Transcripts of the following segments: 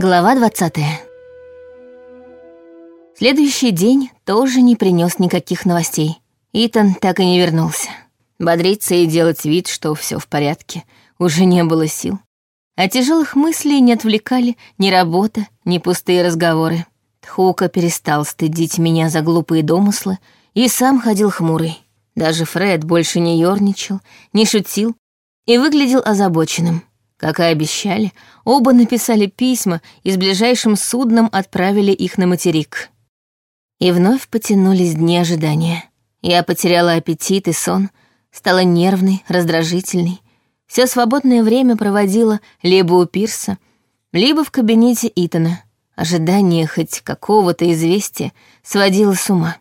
Глава 20 Следующий день тоже не принес никаких новостей. Итан так и не вернулся. Бодриться и делать вид, что все в порядке, уже не было сил. А тяжелых мыслей не отвлекали ни работа, ни пустые разговоры. Тхука перестал стыдить меня за глупые домыслы и сам ходил хмурый. Даже Фред больше не ерничал, не шутил и выглядел озабоченным. Как и обещали, оба написали письма и с ближайшим судном отправили их на материк. И вновь потянулись дни ожидания. Я потеряла аппетит и сон, стала нервной, раздражительной. Все свободное время проводила либо у пирса, либо в кабинете Итана. Ожидание хоть какого-то известия сводило с ума.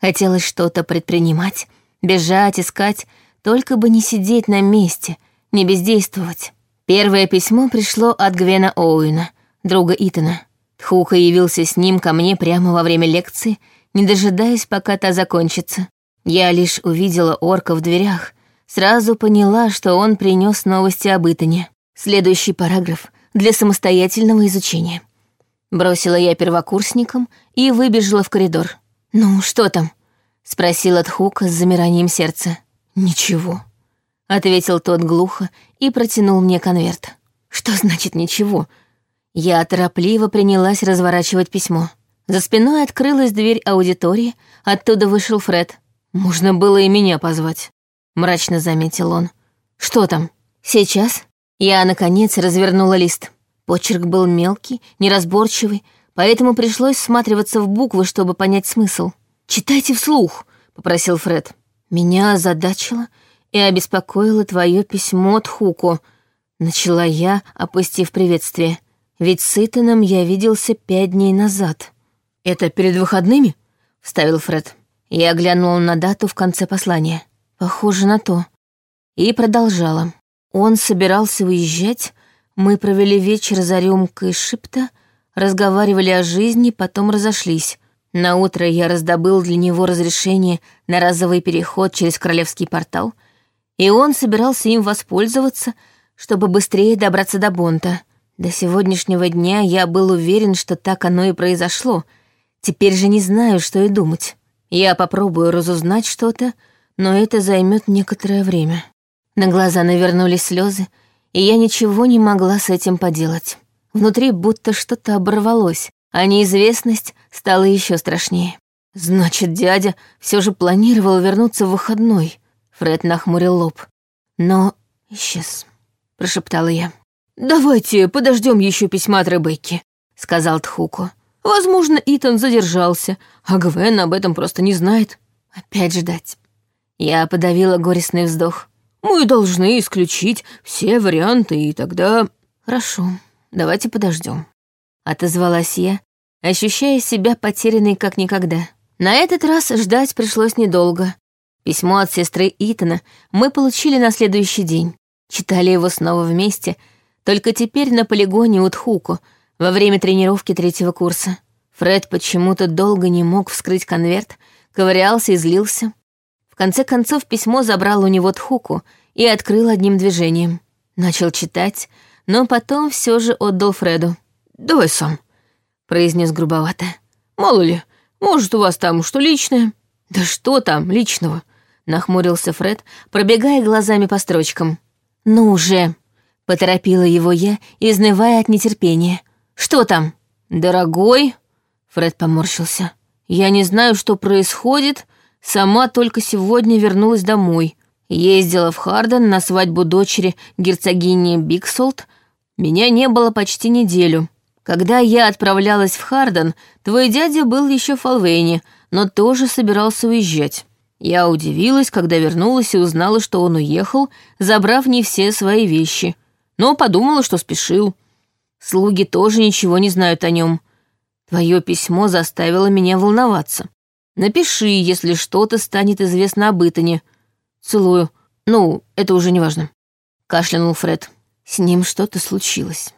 Хотелось что-то предпринимать, бежать, искать, только бы не сидеть на месте, не бездействовать. Первое письмо пришло от Гвена Оуэна, друга Итана. Тхука явился с ним ко мне прямо во время лекции, не дожидаясь, пока та закончится. Я лишь увидела орка в дверях, сразу поняла, что он принес новости об Итане. Следующий параграф для самостоятельного изучения. Бросила я первокурсникам и выбежала в коридор. «Ну, что там?» — спросила Тхука с замиранием сердца. «Ничего», — ответил тот глухо и протянул мне конверт. «Что значит ничего?» Я торопливо принялась разворачивать письмо. За спиной открылась дверь аудитории, оттуда вышел Фред. «Можно было и меня позвать», — мрачно заметил он. «Что там?» «Сейчас?» Я, наконец, развернула лист. Почерк был мелкий, неразборчивый, поэтому пришлось всматриваться в буквы, чтобы понять смысл. «Читайте вслух», — попросил Фред. Меня озадачило, и обеспокоило твое письмо Тхуку», — начала я, опустив приветствие. «Ведь с Итаном я виделся пять дней назад». «Это перед выходными?» — вставил Фред. Я глянула на дату в конце послания. Похоже на то. И продолжала. Он собирался уезжать, мы провели вечер за рюмкой шипта, разговаривали о жизни, потом разошлись. На утро я раздобыл для него разрешение на разовый переход через Королевский портал — и он собирался им воспользоваться, чтобы быстрее добраться до Бонта. До сегодняшнего дня я был уверен, что так оно и произошло. Теперь же не знаю, что и думать. Я попробую разузнать что-то, но это займет некоторое время. На глаза навернулись слезы, и я ничего не могла с этим поделать. Внутри будто что-то оборвалось, а неизвестность стала еще страшнее. Значит, дядя все же планировал вернуться в выходной. Фред нахмурил лоб. Но исчез, прошептала я. «Давайте подождем еще письма от Ребекки», — сказал Тхуку. «Возможно, Итан задержался, а Гвен об этом просто не знает. Опять ждать». Я подавила горестный вздох. «Мы должны исключить все варианты, и тогда...» «Хорошо, давайте подождем», — отозвалась я, ощущая себя потерянной как никогда. На этот раз ждать пришлось недолго. Письмо от сестры Итана мы получили на следующий день. Читали его снова вместе, только теперь на полигоне у Тхуку, во время тренировки третьего курса. Фред почему-то долго не мог вскрыть конверт, ковырялся и злился. В конце концов письмо забрал у него Тхуку и открыл одним движением. Начал читать, но потом все же отдал Фреду. «Давай сам», — произнес грубовато. «Мало ли, может, у вас там что личное?» «Да что там личного?» Нахмурился Фред, пробегая глазами по строчкам. «Ну уже!» — поторопила его я, изнывая от нетерпения. «Что там?» «Дорогой!» — Фред поморщился. «Я не знаю, что происходит, сама только сегодня вернулась домой. Ездила в Харден на свадьбу дочери герцогини Биксолт. Меня не было почти неделю. Когда я отправлялась в Харден, твой дядя был еще в Фалвейне, но тоже собирался уезжать. Я удивилась, когда вернулась и узнала, что он уехал, забрав не все свои вещи. Но подумала, что спешил. Слуги тоже ничего не знают о нем. Твое письмо заставило меня волноваться. Напиши, если что-то станет известно об Итане. Целую. Ну, это уже не важно. Кашлянул Фред. С ним что-то случилось.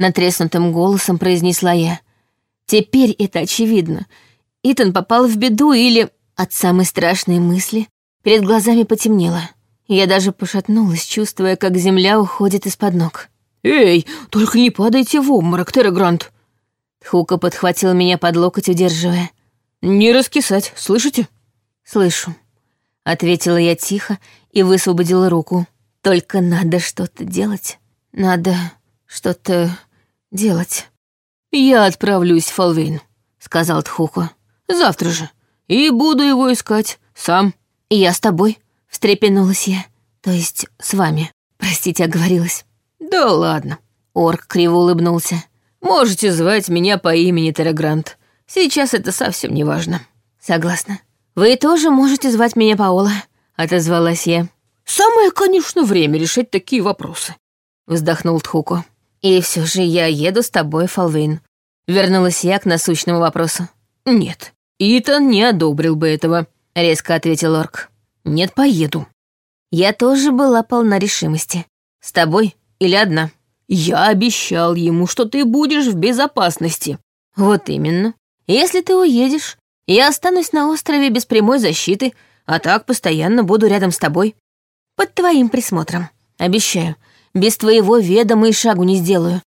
Натреснутым голосом произнесла я. Теперь это очевидно. Итан попал в беду или... От самой страшной мысли перед глазами потемнело. Я даже пошатнулась, чувствуя, как земля уходит из-под ног. «Эй, только не падайте в обморок, Террагрант!» Хука подхватил меня под локоть, удерживая. «Не раскисать, слышите?» «Слышу», — ответила я тихо и высвободила руку. «Только надо что-то делать. Надо что-то делать». «Я отправлюсь в Фалвейн», — сказал Тхуко. «Завтра же. И буду его искать сам». «И я с тобой», — встрепенулась я. «То есть с вами. Простите, оговорилась». «Да ладно». Орк криво улыбнулся. «Можете звать меня по имени Террагрант. Сейчас это совсем не важно». «Согласна. Вы тоже можете звать меня Паола», — отозвалась я. «Самое, конечно, время решать такие вопросы», — вздохнул Тхуко. «И все же я еду с тобой, Фалвейн». Вернулась я к насущному вопросу. «Нет, Итан не одобрил бы этого», — резко ответил Орк. «Нет, поеду». Я тоже была полна решимости. С тобой или одна? Я обещал ему, что ты будешь в безопасности. Вот именно. Если ты уедешь, я останусь на острове без прямой защиты, а так постоянно буду рядом с тобой. Под твоим присмотром. Обещаю, без твоего ведома и шагу не сделаю.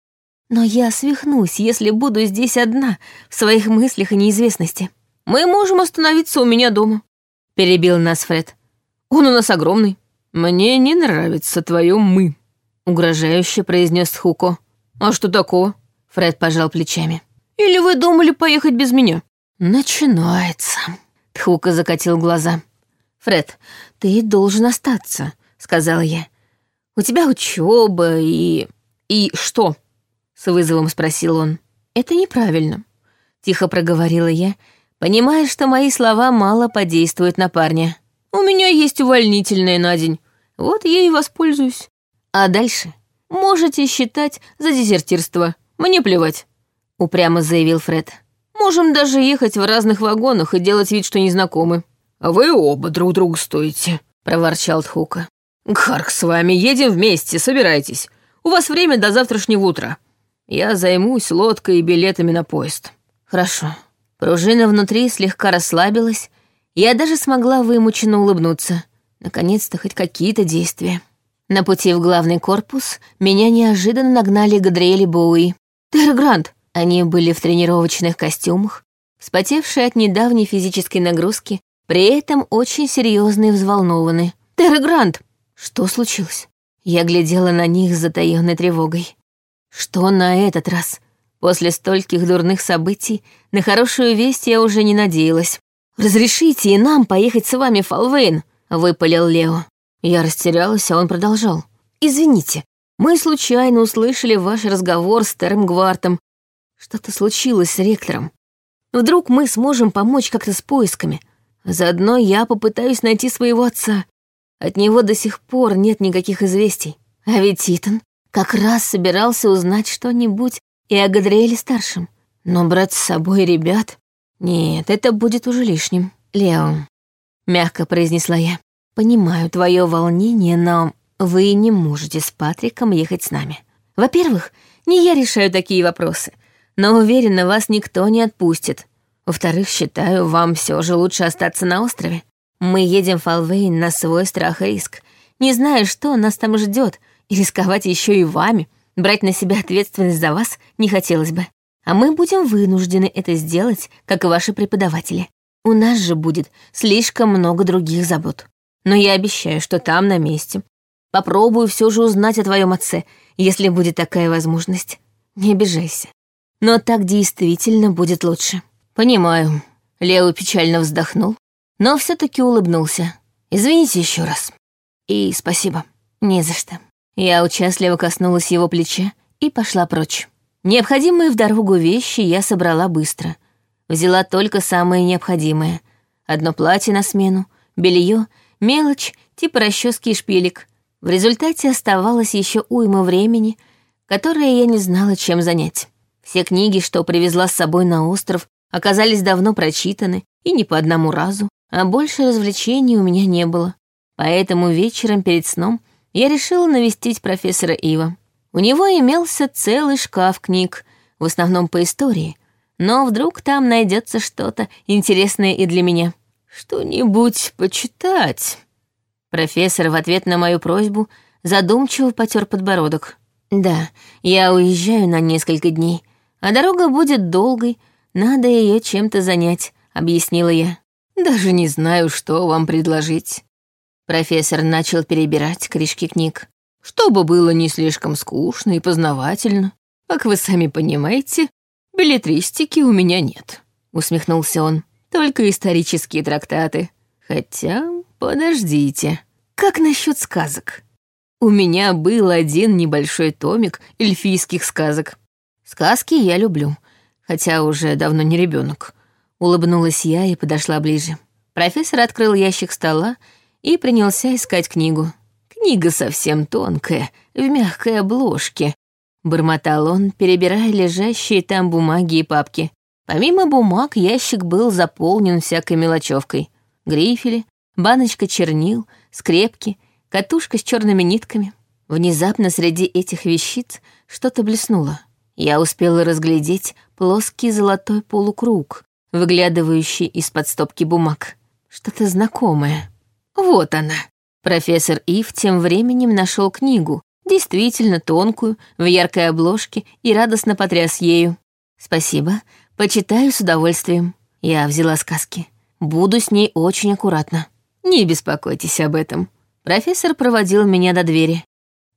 Но я свихнусь, если буду здесь одна, в своих мыслях и неизвестности. Мы можем остановиться у меня дома. Перебил нас Фред. Он у нас огромный. Мне не нравится твое «мы» угрожающе произнес Хуко. «А что такого?» Фред пожал плечами. «Или вы думали поехать без меня?» «Начинается». Тхука закатил глаза. «Фред, ты должен остаться», — сказала я. «У тебя учеба и...» «И что?» — с вызовом спросил он. «Это неправильно», — тихо проговорила я, понимая, что мои слова мало подействуют на парня. «У меня есть увольнительная на день. Вот я и воспользуюсь. А дальше можете считать за дезертирство. Мне плевать», — упрямо заявил Фред. «Можем даже ехать в разных вагонах и делать вид, что не знакомы». «А вы оба друг друга стоите», — проворчал Тхука. «Харк, с вами едем вместе, собирайтесь. У вас время до завтрашнего утра. Я займусь лодкой и билетами на поезд». «Хорошо». Пружина внутри слегка расслабилась, я даже смогла вымученно улыбнуться. Наконец-то хоть какие-то действия. На пути в главный корпус меня неожиданно нагнали Гадриэль и Боуи. «Террагрант!» Они были в тренировочных костюмах, вспотевшие от недавней физической нагрузки, при этом очень серьезные и взволнованы. «Террагрант!» Что случилось? Я глядела на них с затаённой тревогой. Что на этот раз? После стольких дурных событий на хорошую весть я уже не надеялась. «Разрешите и нам поехать с вами в Фалвейн», — выпалил Лео. Я растерялась, а он продолжал. «Извините, мы случайно услышали ваш разговор с Терм Гвартом. Что-то случилось с ректором. Вдруг мы сможем помочь как-то с поисками. Заодно я попытаюсь найти своего отца. От него до сих пор нет никаких известий. А ведь Итан как раз собирался узнать что-нибудь и о Гадриэле-старшем. Но брать с собой ребят... Нет, это будет уже лишним. Лео, мягко произнесла я. Понимаю твое волнение, но вы не можете с Патриком ехать с нами. Во-первых, не я решаю такие вопросы, но уверена, вас никто не отпустит. Во-вторых, считаю, вам все же лучше остаться на острове. Мы едем в Фалвейн на свой страх и риск, не зная, что нас там ждет, и рисковать еще и вами, брать на себя ответственность за вас не хотелось бы. А мы будем вынуждены это сделать, как и ваши преподаватели. У нас же будет слишком много других забот. Но я обещаю, что там на месте. Попробую все же узнать о твоем отце, если будет такая возможность. Не обижайся. Но так действительно будет лучше. Понимаю. Лео печально вздохнул, но все таки улыбнулся. Извините еще раз. И спасибо. Не за что. Я участливо коснулась его плеча и пошла прочь. Необходимые в дорогу вещи я собрала быстро. Взяла только самое необходимое. Одно платье на смену, белье Мелочь, типа расчески и шпилек. В результате оставалось еще уйма времени, которое я не знала, чем занять. Все книги, что привезла с собой на остров, оказались давно прочитаны, и не по одному разу, а больше развлечений у меня не было. Поэтому вечером перед сном я решила навестить профессора Ива. У него имелся целый шкаф книг, в основном по истории, но вдруг там найдется что-то интересное и для меня. «Что-нибудь почитать?» Профессор в ответ на мою просьбу задумчиво потер подбородок. «Да, я уезжаю на несколько дней, а дорога будет долгой, надо ее чем-то занять», — объяснила я. «Даже не знаю, что вам предложить». Профессор начал перебирать корешки книг. «Чтобы было не слишком скучно и познавательно. Как вы сами понимаете, билетристики у меня нет», — усмехнулся он. «Только исторические трактаты. Хотя, подождите, как насчет сказок?» У меня был один небольшой томик эльфийских сказок. Сказки я люблю, хотя уже давно не ребенок. Улыбнулась я и подошла ближе. Профессор открыл ящик стола и принялся искать книгу. Книга совсем тонкая, в мягкой обложке. Бормотал он, перебирая лежащие там бумаги и папки. Помимо бумаг, ящик был заполнен всякой мелочевкой. Грифели, баночка чернил, скрепки — катушка с черными нитками. Внезапно среди этих вещиц что-то блеснуло. Я успела разглядеть плоский золотой полукруг, выглядывающий из-под стопки бумаг. Что-то знакомое. Вот она. Профессор Ив тем временем нашел книгу, действительно тонкую, в яркой обложке, и радостно потряс ею. «Спасибо, почитаю с удовольствием». Я взяла сказки. Буду с ней очень аккуратна. Не беспокойтесь об этом. Профессор проводил меня до двери.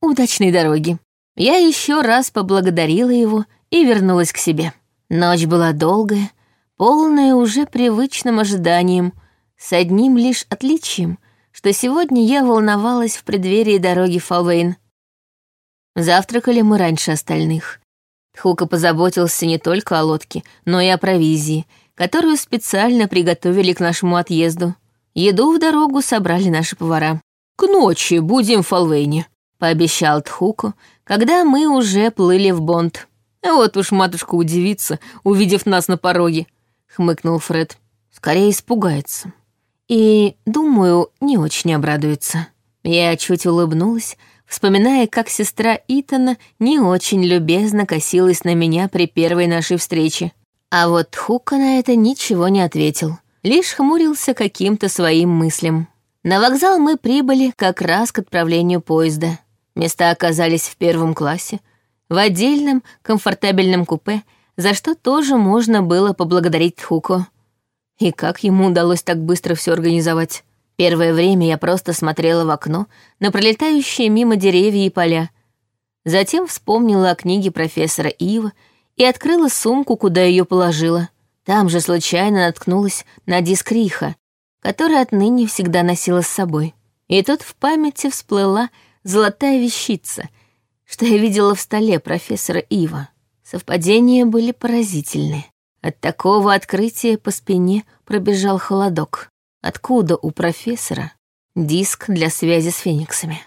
Удачной дороги. Я еще раз поблагодарила его и вернулась к себе. Ночь была долгая, полная уже привычным ожиданием, с одним лишь отличием, что сегодня я волновалась в преддверии дороги Фалвейн. Завтракали мы раньше остальных. Тхука позаботился не только о лодке, но и о провизии, которую специально приготовили к нашему отъезду. Еду в дорогу собрали наши повара. «К ночи будем в Фалвейне», — пообещал Тхуку, когда мы уже плыли в Бонд. «Вот уж матушка удивится, увидев нас на пороге», — хмыкнул Фред. «Скорее испугается. И, думаю, не очень обрадуется». Я чуть улыбнулась, вспоминая, как сестра Итана не очень любезно косилась на меня при первой нашей встрече. А вот Тхука на это ничего не ответил, лишь хмурился каким-то своим мыслям. На вокзал мы прибыли как раз к отправлению поезда. Места оказались в первом классе, в отдельном комфортабельном купе, за что тоже можно было поблагодарить Тхуко. И как ему удалось так быстро все организовать? Первое время я просто смотрела в окно на пролетающие мимо деревья и поля. Затем вспомнила о книге профессора Ива и открыла сумку, куда ее положила. Там же случайно наткнулась на диск Риха, который отныне всегда носила с собой. И тут в памяти всплыла золотая вещица, что я видела в столе профессора Ива. Совпадения были поразительны. От такого открытия по спине пробежал холодок. Откуда у профессора диск для связи с фениксами?